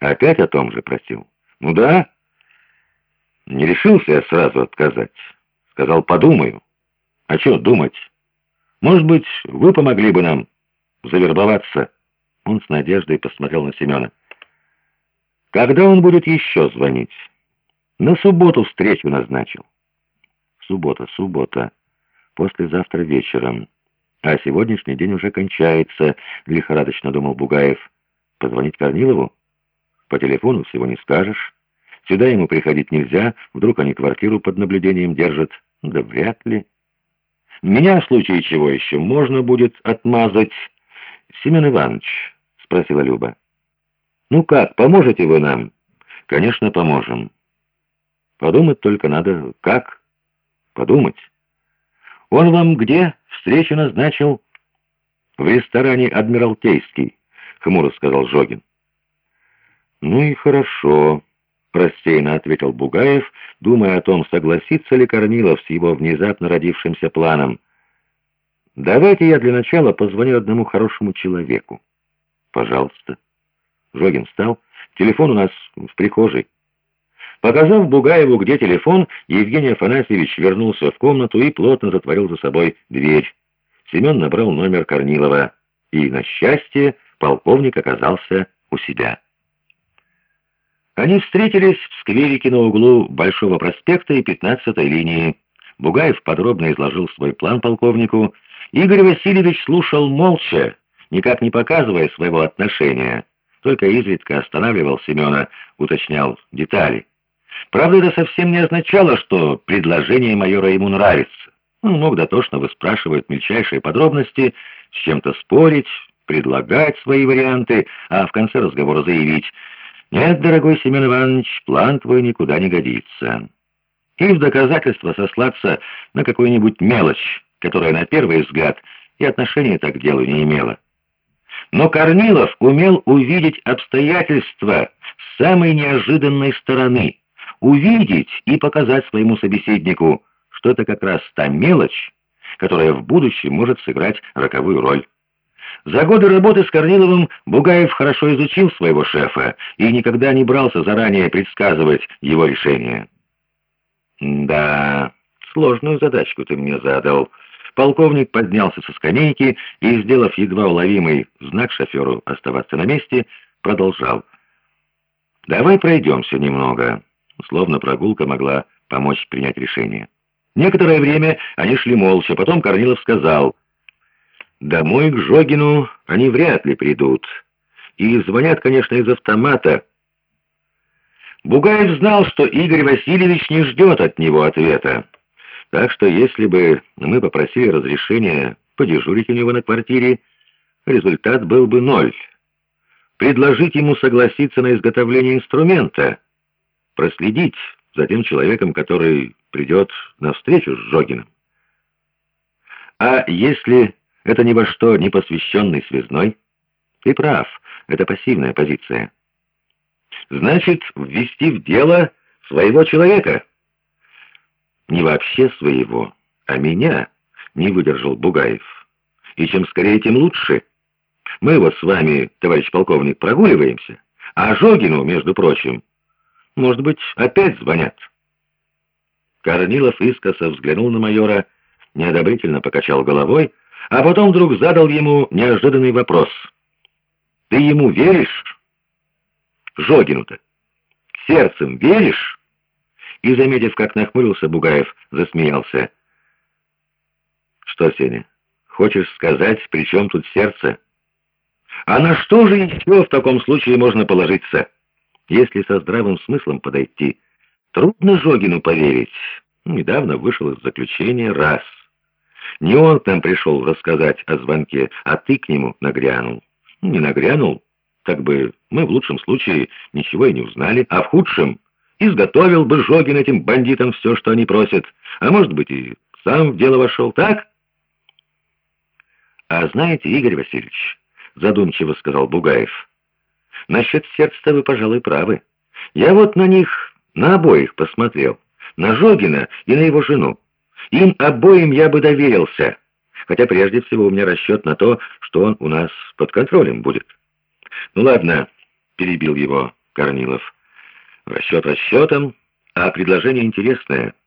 Опять о том же просил? Ну да. Не решился я сразу отказать. Сказал, подумаю. А что думать? Может быть, вы помогли бы нам завербоваться? Он с надеждой посмотрел на Семена. Когда он будет еще звонить? На субботу встречу назначил. Суббота, суббота. Послезавтра вечером. А сегодняшний день уже кончается, лихорадочно думал Бугаев. Позвонить Корнилову? По телефону всего не скажешь. Сюда ему приходить нельзя, вдруг они квартиру под наблюдением держат. Да вряд ли. Меня в случае чего еще можно будет отмазать. Семен Иванович, спросила Люба. Ну как, поможете вы нам? Конечно, поможем. Подумать только надо, как? Подумать. Он вам где встречу назначил? В ресторане «Адмиралтейский», — хмуро сказал Жогин. «Ну и хорошо», — рассеянно ответил Бугаев, думая о том, согласится ли Корнилов с его внезапно родившимся планом. «Давайте я для начала позвоню одному хорошему человеку». «Пожалуйста». Жогин встал. «Телефон у нас в прихожей». Показав Бугаеву, где телефон, Евгений Афанасьевич вернулся в комнату и плотно затворил за собой дверь. Семен набрал номер Корнилова, и, на счастье, полковник оказался у себя. Они встретились в скверике на углу Большого проспекта и 15-й линии. Бугаев подробно изложил свой план полковнику. Игорь Васильевич слушал молча, никак не показывая своего отношения. Только изредка останавливал Семена, уточнял детали. Правда, это совсем не означало, что предложение майора ему нравится. Он мог дотошно выспрашивать мельчайшие подробности, с чем-то спорить, предлагать свои варианты, а в конце разговора заявить «Нет, дорогой Семен Иванович, план твой никуда не годится». И в доказательство сослаться на какую-нибудь мелочь, которая на первый взгляд и отношения так к делу не имела. Но Корнилов умел увидеть обстоятельства с самой неожиданной стороны — увидеть и показать своему собеседнику, что это как раз та мелочь, которая в будущем может сыграть роковую роль. За годы работы с Корниловым Бугаев хорошо изучил своего шефа и никогда не брался заранее предсказывать его решение. «Да, сложную задачку ты мне задал». Полковник поднялся со скамейки и, сделав едва уловимый знак шоферу оставаться на месте, продолжал. «Давай пройдемся немного» словно прогулка могла помочь принять решение. Некоторое время они шли молча, потом Корнилов сказал, «Домой к Жогину они вряд ли придут. И звонят, конечно, из автомата». Бугаев знал, что Игорь Васильевич не ждет от него ответа. Так что если бы мы попросили разрешения подежурить у него на квартире, результат был бы ноль. Предложить ему согласиться на изготовление инструмента — проследить за тем человеком, который придет на встречу с Жогиным. А если это ни во что не посвященный связной? Ты прав, это пассивная позиция. Значит, ввести в дело своего человека. Не вообще своего, а меня, не выдержал Бугаев. И чем скорее, тем лучше. Мы вот с вами, товарищ полковник, прогуливаемся, а Жогину, между прочим, может быть, опять звонят?» Корнилов искоса взглянул на майора, неодобрительно покачал головой, а потом вдруг задал ему неожиданный вопрос. «Ты ему веришь?» «Жогину-то. Сердцем веришь?» И, заметив, как нахмурился Бугаев, засмеялся. «Что, Сеня, хочешь сказать, при чем тут сердце?» «А на что же еще в таком случае можно положиться?» Если со здравым смыслом подойти, трудно Жогину поверить. Недавно вышел из заключения раз. Не он к нам пришел рассказать о звонке, а ты к нему нагрянул. Не нагрянул, так бы мы в лучшем случае ничего и не узнали, а в худшем изготовил бы Жогин этим бандитам все, что они просят, а может быть и сам в дело вошел, так? А знаете, Игорь Васильевич, задумчиво сказал Бугаев, Насчет сердца вы, пожалуй, правы. Я вот на них, на обоих посмотрел. На Жогина и на его жену. Им обоим я бы доверился. Хотя прежде всего у меня расчет на то, что он у нас под контролем будет. Ну ладно, перебил его Корнилов. Расчет расчетом, а предложение интересное —